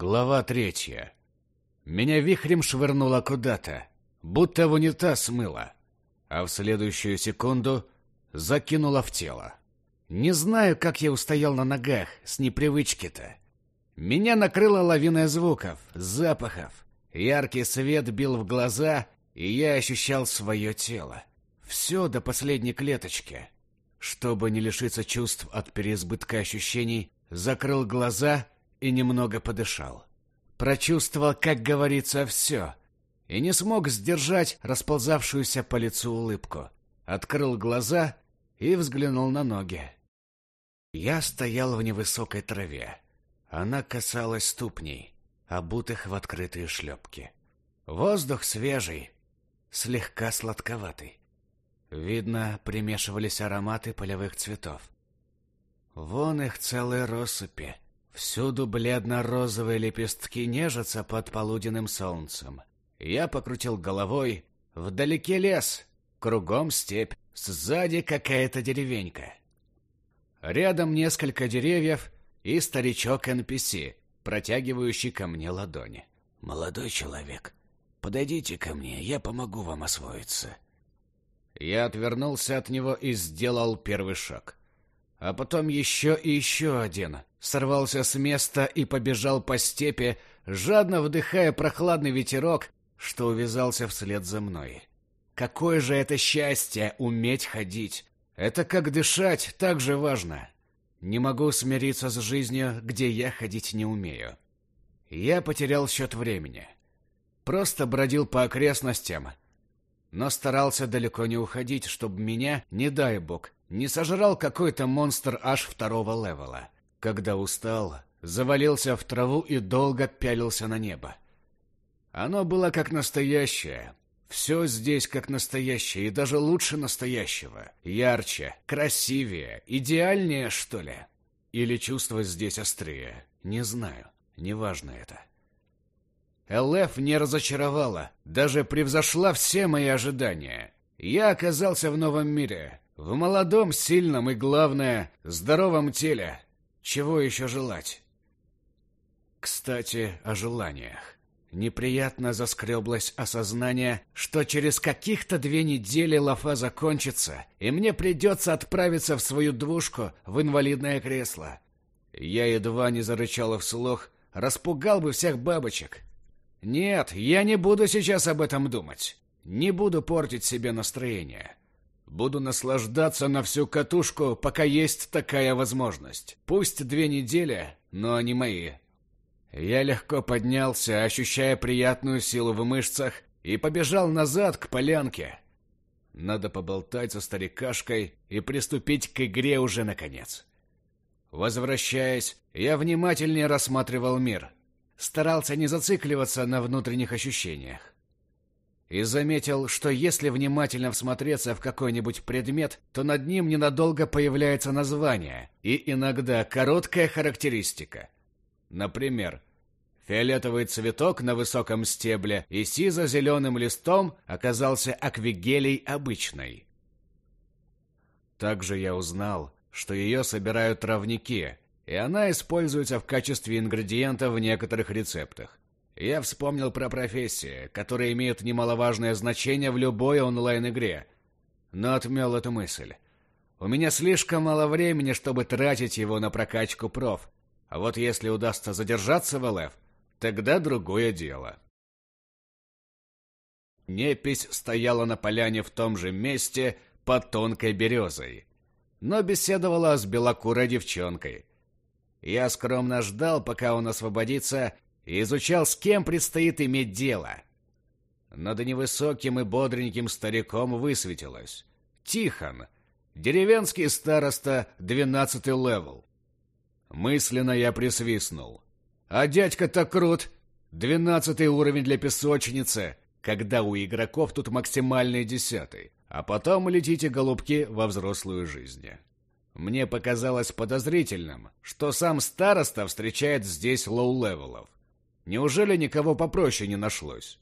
Глава третья. Меня вихрем швырнуло куда-то, будто в унитаз смыло, а в следующую секунду закинуло в тело. Не знаю, как я устоял на ногах с непривычки-то. Меня накрыла лавина звуков, запахов. Яркий свет бил в глаза, и я ощущал свое тело. Все до последней клеточки. Чтобы не лишиться чувств от переизбытка ощущений, закрыл глаза и немного подышал. Прочувствовал, как говорится, все. И не смог сдержать расползавшуюся по лицу улыбку. Открыл глаза и взглянул на ноги. Я стоял в невысокой траве. Она касалась ступней, обутых в открытые шлепки. Воздух свежий, слегка сладковатый. Видно, примешивались ароматы полевых цветов. Вон их целые россыпи. Всюду бледно-розовые лепестки нежатся под полуденным солнцем. Я покрутил головой. Вдалеке лес, кругом степь, сзади какая-то деревенька. Рядом несколько деревьев и старичок NPC, протягивающий ко мне ладони. «Молодой человек, подойдите ко мне, я помогу вам освоиться». Я отвернулся от него и сделал первый шаг. А потом еще и еще один. Сорвался с места и побежал по степи, жадно вдыхая прохладный ветерок, что увязался вслед за мной. Какое же это счастье уметь ходить! Это как дышать, так же важно. Не могу смириться с жизнью, где я ходить не умею. Я потерял счет времени. Просто бродил по окрестностям, но старался далеко не уходить, чтобы меня, не дай бог, не сожрал какой-то монстр аж второго левела. Когда устал, завалился в траву и долго пялился на небо. Оно было как настоящее, все здесь как настоящее, и даже лучше настоящего. Ярче, красивее, идеальнее, что ли? Или чувства здесь острее? Не знаю, неважно это. ЛФ не разочаровала, даже превзошла все мои ожидания. Я оказался в новом мире, в молодом, сильном и, главное, здоровом теле. Чего еще желать? Кстати, о желаниях. Неприятно заскреблось осознание, что через каких-то две недели лафа закончится, и мне придется отправиться в свою двушку в инвалидное кресло. Я едва не зарычала вслух, распугал бы всех бабочек. Нет, я не буду сейчас об этом думать. Не буду портить себе настроение. Буду наслаждаться на всю катушку, пока есть такая возможность. Пусть две недели, но они мои. Я легко поднялся, ощущая приятную силу в мышцах, и побежал назад к полянке. Надо поболтать со старикашкой и приступить к игре уже наконец. Возвращаясь, я внимательнее рассматривал мир. Старался не зацикливаться на внутренних ощущениях. И заметил, что если внимательно всмотреться в какой-нибудь предмет, то над ним ненадолго появляется название и иногда короткая характеристика – Например, фиолетовый цветок на высоком стебле и сизо-зеленым листом оказался аквигелей обычной. Также я узнал, что ее собирают травники, и она используется в качестве ингредиента в некоторых рецептах. Я вспомнил про профессии, которые имеют немаловажное значение в любой онлайн-игре, но отмел эту мысль. У меня слишком мало времени, чтобы тратить его на прокачку проф, а вот если удастся задержаться в ЛФ, тогда другое дело. Непись стояла на поляне в том же месте под тонкой березой, но беседовала с белокурой девчонкой. Я скромно ждал, пока он освободится, и изучал, с кем предстоит иметь дело. Над невысоким и бодреньким стариком высветилось. Тихон, деревенский староста, двенадцатый level. Мысленно я присвистнул. А дядька-то крут. Двенадцатый уровень для песочницы, когда у игроков тут максимальный десятый. А потом летите, голубки, во взрослую жизнь. Мне показалось подозрительным, что сам староста встречает здесь low-level ов. Неужели никого попроще не нашлось?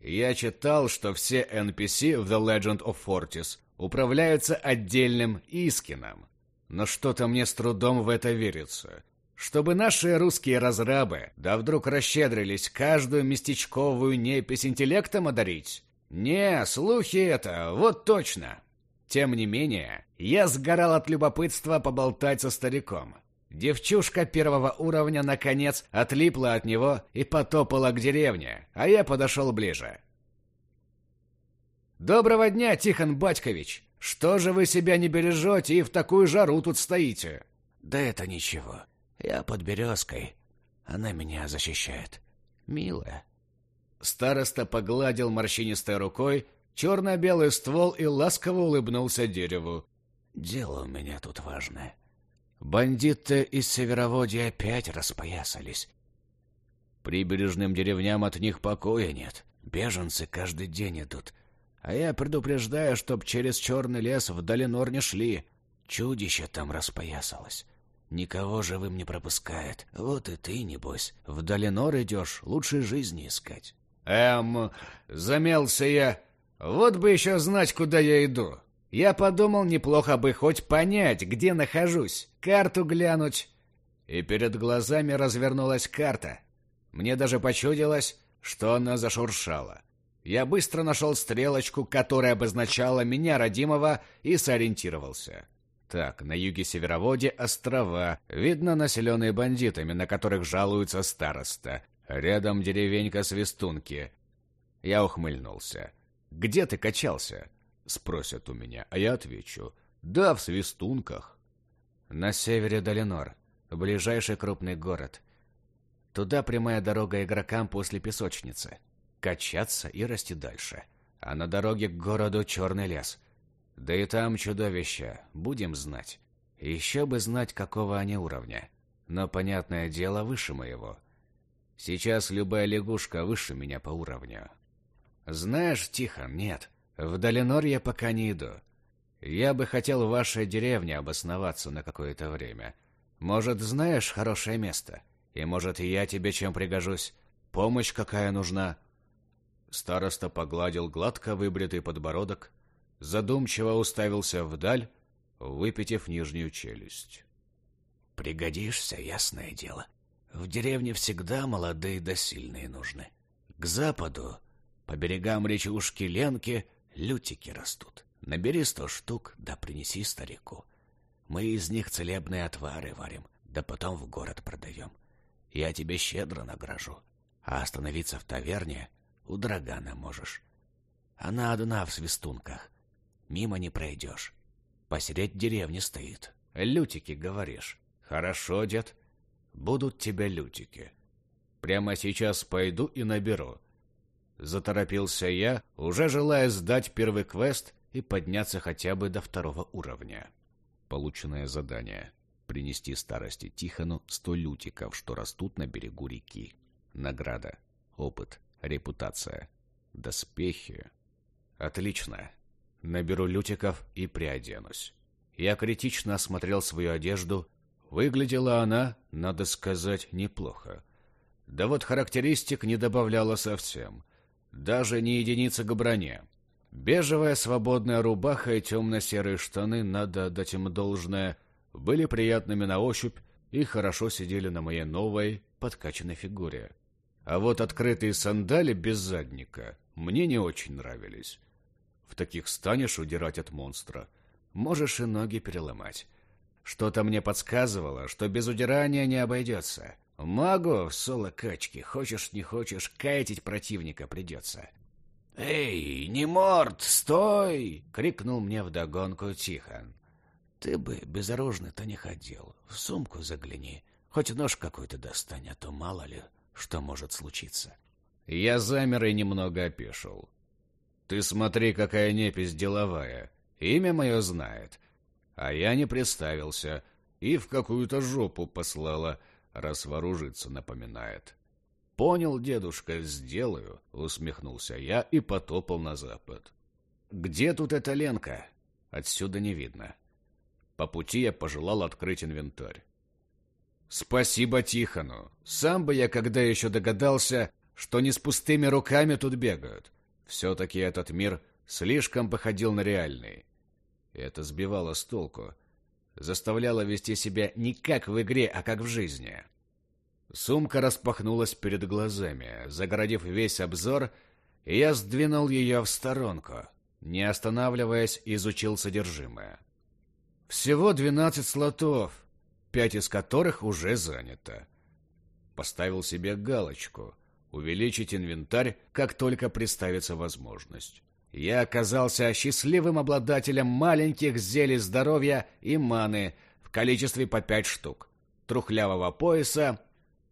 Я читал, что все NPC в The Legend of Fortis управляются отдельным Искином, но что-то мне с трудом в это верится. Чтобы наши русские разрабы, да вдруг расщедрились каждую местечковую непись интеллектом одарить? Не, слухи это, вот точно. Тем не менее, я сгорал от любопытства поболтать со стариком. Девчушка первого уровня, наконец, отлипла от него и потопала к деревне, а я подошел ближе. «Доброго дня, Тихон Батькович! Что же вы себя не бережете и в такую жару тут стоите?» «Да это ничего. Я под березкой. Она меня защищает. Милая». Староста погладил морщинистой рукой черно-белый ствол и ласково улыбнулся дереву. «Дело у меня тут важное. Бандиты из Североводья опять распоясались. Прибережным деревням от них покоя нет. Беженцы каждый день идут. А я предупреждаю, чтоб через черный лес в Долинор не шли. Чудище там распоясалось. Никого живым не пропускает. Вот и ты, небось, в Долинор идешь, лучшей жизни искать. Эм, замелся я. Вот бы еще знать, куда я иду. Я подумал, неплохо бы хоть понять, где нахожусь, карту глянуть. И перед глазами развернулась карта. Мне даже почудилось, что она зашуршала. Я быстро нашел стрелочку, которая обозначала меня, родимого, и сориентировался. Так, на юге Североводья острова, видно населенные бандитами, на которых жалуются староста. Рядом деревенька Свистунки. Я ухмыльнулся. «Где ты качался?» Спросят у меня, а я отвечу. Да, в Свистунках. На севере Долинор, ближайший крупный город. Туда прямая дорога игрокам после песочницы. Качаться и расти дальше. А на дороге к городу черный лес. Да и там чудовища, будем знать. Еще бы знать, какого они уровня. Но, понятное дело, выше моего. Сейчас любая лягушка выше меня по уровню. Знаешь, Тихон, нет. В Долинор я пока не иду. Я бы хотел в вашей деревне обосноваться на какое-то время. Может, знаешь хорошее место? И может, я тебе чем пригожусь? Помощь какая нужна?» Староста погладил гладко выбритый подбородок, задумчиво уставился вдаль, выпитив нижнюю челюсть. «Пригодишься, ясное дело. В деревне всегда молодые да сильные нужны. К западу, по берегам речушки Ленки, Лютики растут. Набери сто штук, да принеси старику. Мы из них целебные отвары варим, да потом в город продаем. Я тебе щедро награжу. А остановиться в таверне у Драгана можешь. Она одна в свистунках. Мимо не пройдешь. Посередь деревни стоит. Лютики, говоришь. Хорошо, дед. Будут тебе лютики. Прямо сейчас пойду и наберу. Заторопился я, уже желая сдать первый квест и подняться хотя бы до второго уровня. Полученное задание. Принести старости Тихону сто лютиков, что растут на берегу реки. Награда. Опыт. Репутация. Доспехи. Отлично. Наберу лютиков и приоденусь. Я критично осмотрел свою одежду. Выглядела она, надо сказать, неплохо. Да вот характеристик не добавляла совсем — даже не единица к броне. Бежевая свободная рубаха и темно-серые штаны, надо отдать им должное, были приятными на ощупь и хорошо сидели на моей новой подкачанной фигуре. А вот открытые сандали без задника мне не очень нравились. В таких станешь удирать от монстра. Можешь и ноги переломать. Что-то мне подсказывало, что без удирания не обойдется. Магу в соло-качке, хочешь не хочешь, кайтить противника придется. «Эй, не морд, стой!» — крикнул мне вдогонку Тихон. «Ты бы безоружный-то не ходил. В сумку загляни. Хоть нож какой-то достань, а то мало ли, что может случиться». Я замер и немного опешил. «Ты смотри, какая непись деловая. Имя мое знает. А я не представился и в какую-то жопу послала» раз вооружиться напоминает. «Понял, дедушка, сделаю», — усмехнулся я и потопал на запад. «Где тут эта Ленка?» Отсюда не видно. По пути я пожелал открыть инвентарь. «Спасибо Тихону. Сам бы я когда еще догадался, что не с пустыми руками тут бегают. Все-таки этот мир слишком походил на реальный. Это сбивало с толку. Заставляла вести себя не как в игре, а как в жизни. Сумка распахнулась перед глазами, загородив весь обзор, и я сдвинул ее в сторонку, не останавливаясь, изучил содержимое. Всего двенадцать слотов, пять из которых уже занято. Поставил себе галочку «Увеличить инвентарь, как только представится возможность». Я оказался счастливым обладателем маленьких зелий здоровья и маны в количестве по пять штук, трухлявого пояса,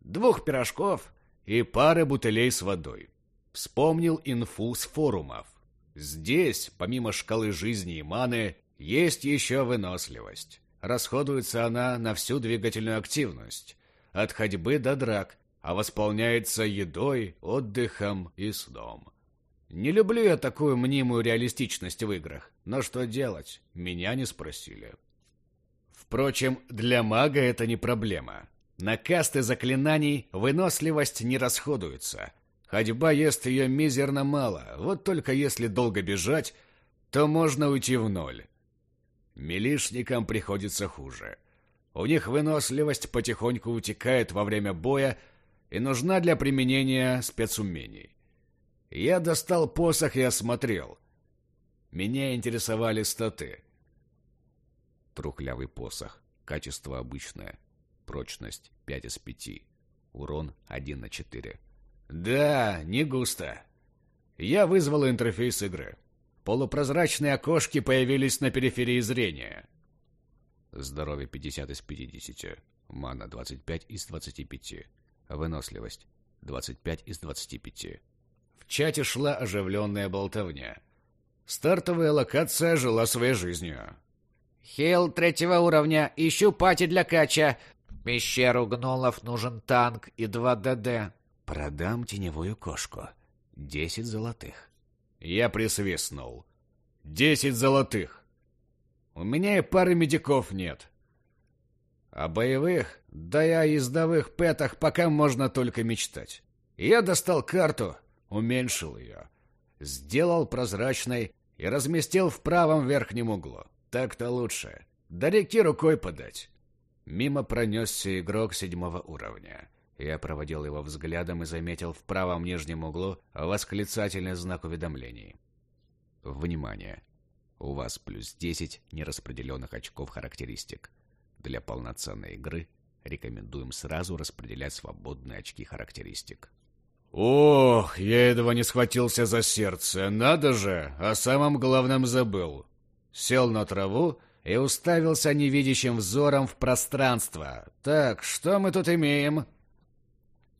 двух пирожков и пары бутылей с водой. Вспомнил инфу с форумов. Здесь, помимо шкалы жизни и маны, есть еще выносливость. Расходуется она на всю двигательную активность, от ходьбы до драк, а восполняется едой, отдыхом и сном. Не люблю я такую мнимую реалистичность в играх, но что делать, меня не спросили. Впрочем, для мага это не проблема. На касты заклинаний выносливость не расходуется. Ходьба ест ее мизерно мало, вот только если долго бежать, то можно уйти в ноль. Милишникам приходится хуже. У них выносливость потихоньку утекает во время боя и нужна для применения спецумений. Я достал посох и осмотрел. Меня интересовали статы. Трухлявый посох. Качество обычное. Прочность 5 из 5. Урон 1 на 4. Да, не густо. Я вызвал интерфейс игры. Полупрозрачные окошки появились на периферии зрения. Здоровье 50 из 50. Мана 25 из 25. Выносливость 25 из 25. В чате шла оживленная болтовня. Стартовая локация жила своей жизнью. «Хейл третьего уровня. Ищу пати для кача. В пещеру гнолов нужен танк и два ДД». «Продам теневую кошку. Десять золотых». Я присвистнул. «Десять золотых! У меня и пары медиков нет. О боевых, да и о ездовых пэтах пока можно только мечтать. Я достал карту, уменьшил ее, сделал прозрачной и разместил в правом верхнем углу. Так-то лучше. До реки рукой подать. Мимо пронесся игрок седьмого уровня. Я проводил его взглядом и заметил в правом нижнем углу восклицательный знак уведомлений. Внимание! У вас плюс 10 нераспределенных очков характеристик. Для полноценной игры рекомендуем сразу распределять свободные очки характеристик. Ох, я едва не схватился за сердце. Надо же, о самом главном забыл. Сел на траву и уставился невидящим взором в пространство. Так, что мы тут имеем?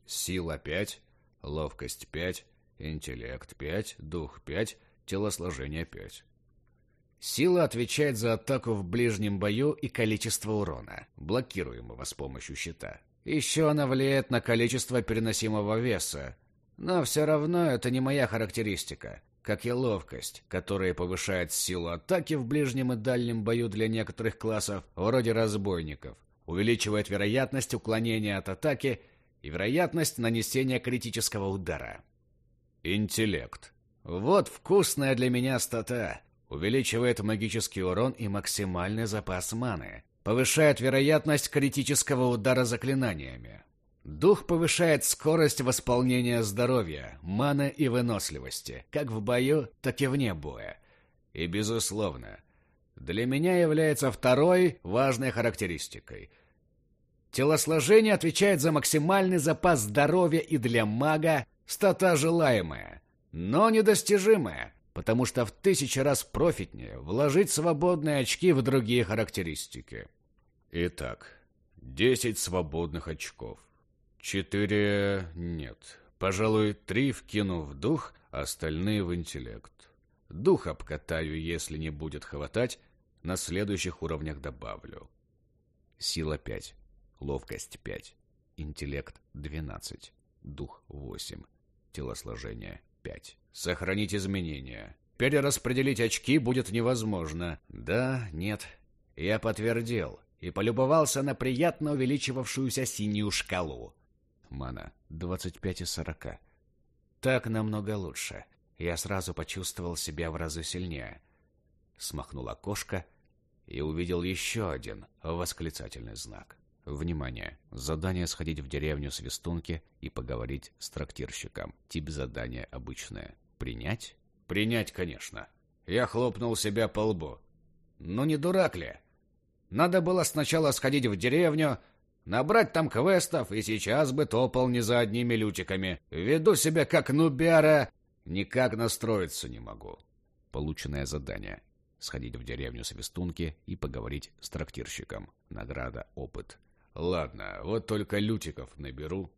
Сила 5, ловкость 5, интеллект 5, дух 5, телосложение 5. Сила отвечает за атаку в ближнем бою и количество урона, блокируемого с помощью щита. Еще она влияет на количество переносимого веса. Но все равно это не моя характеристика, как и ловкость, которая повышает силу атаки в ближнем и дальнем бою для некоторых классов, вроде разбойников, увеличивает вероятность уклонения от атаки и вероятность нанесения критического удара. Интеллект. Вот вкусная для меня стата. Увеличивает магический урон и максимальный запас маны. Повышает вероятность критического удара заклинаниями. Дух повышает скорость восполнения здоровья, маны и выносливости, как в бою, так и вне боя. И, безусловно, для меня является второй важной характеристикой – Телосложение отвечает за максимальный запас здоровья и для мага стата желаемая, но недостижимая, потому что в тысячи раз профитнее вложить свободные очки в другие характеристики. Итак, 10 свободных очков. Четыре... нет. Пожалуй, три вкину в дух, остальные в интеллект. Дух обкатаю, если не будет хватать, на следующих уровнях добавлю. Сила 5 ловкость 5, интеллект 12, дух 8, телосложение 5. Сохранить изменения. Перераспределить очки будет невозможно. Да, нет. Я подтвердил и полюбовался на приятно увеличивавшуюся синюю шкалу. Мана 25 из 40. Так намного лучше. Я сразу почувствовал себя в разы сильнее. Смахнула кошка и увидел еще один восклицательный знак. Внимание! Задание сходить в деревню Свистунки и поговорить с трактирщиком. Тип задания обычное. Принять? Принять, конечно. Я хлопнул себя по лбу. Ну не дурак ли? Надо было сначала сходить в деревню, набрать там квестов, и сейчас бы топал не за одними лютиками. Веду себя как нубяра, никак настроиться не могу. Полученное задание. Сходить в деревню Свистунки и поговорить с трактирщиком. Награда, опыт. Ладно, вот только лютиков наберу,